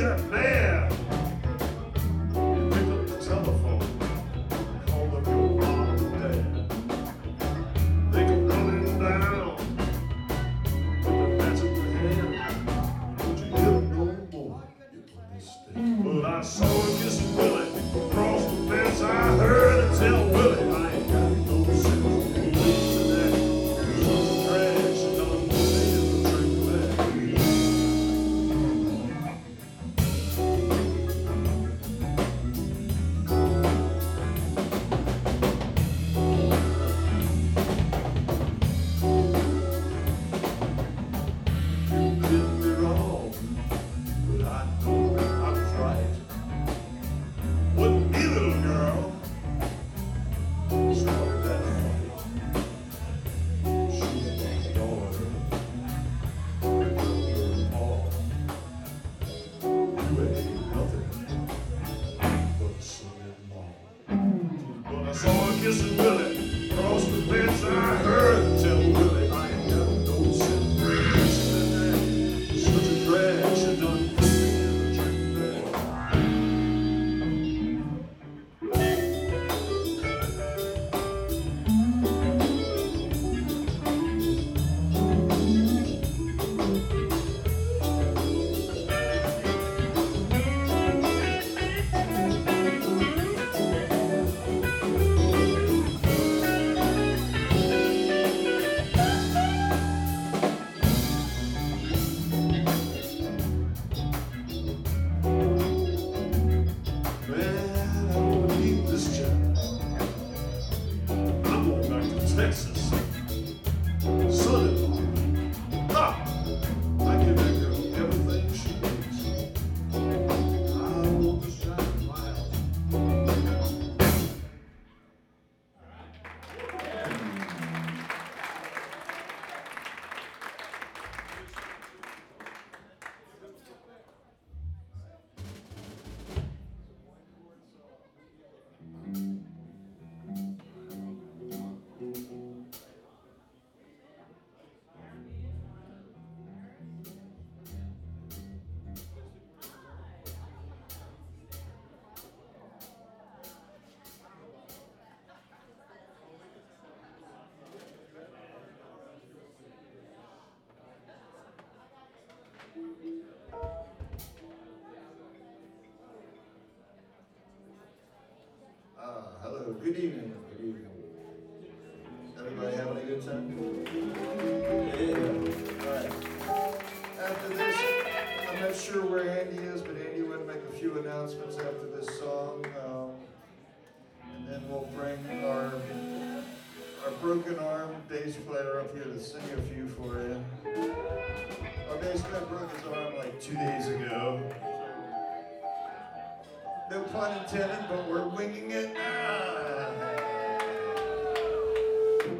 man I saw her kissing Willie across the bedside. Texas. Good evening. Good evening. Everybody having a good time? Yeah. All right. After this, I'm not sure where Andy is, but Andy would make a few announcements after this song. Um, and then we'll bring our our broken arm bass player up here to sing a few for you. Our bass player broke his arm like two days ago. No pun intended, but we're winging it. Ah.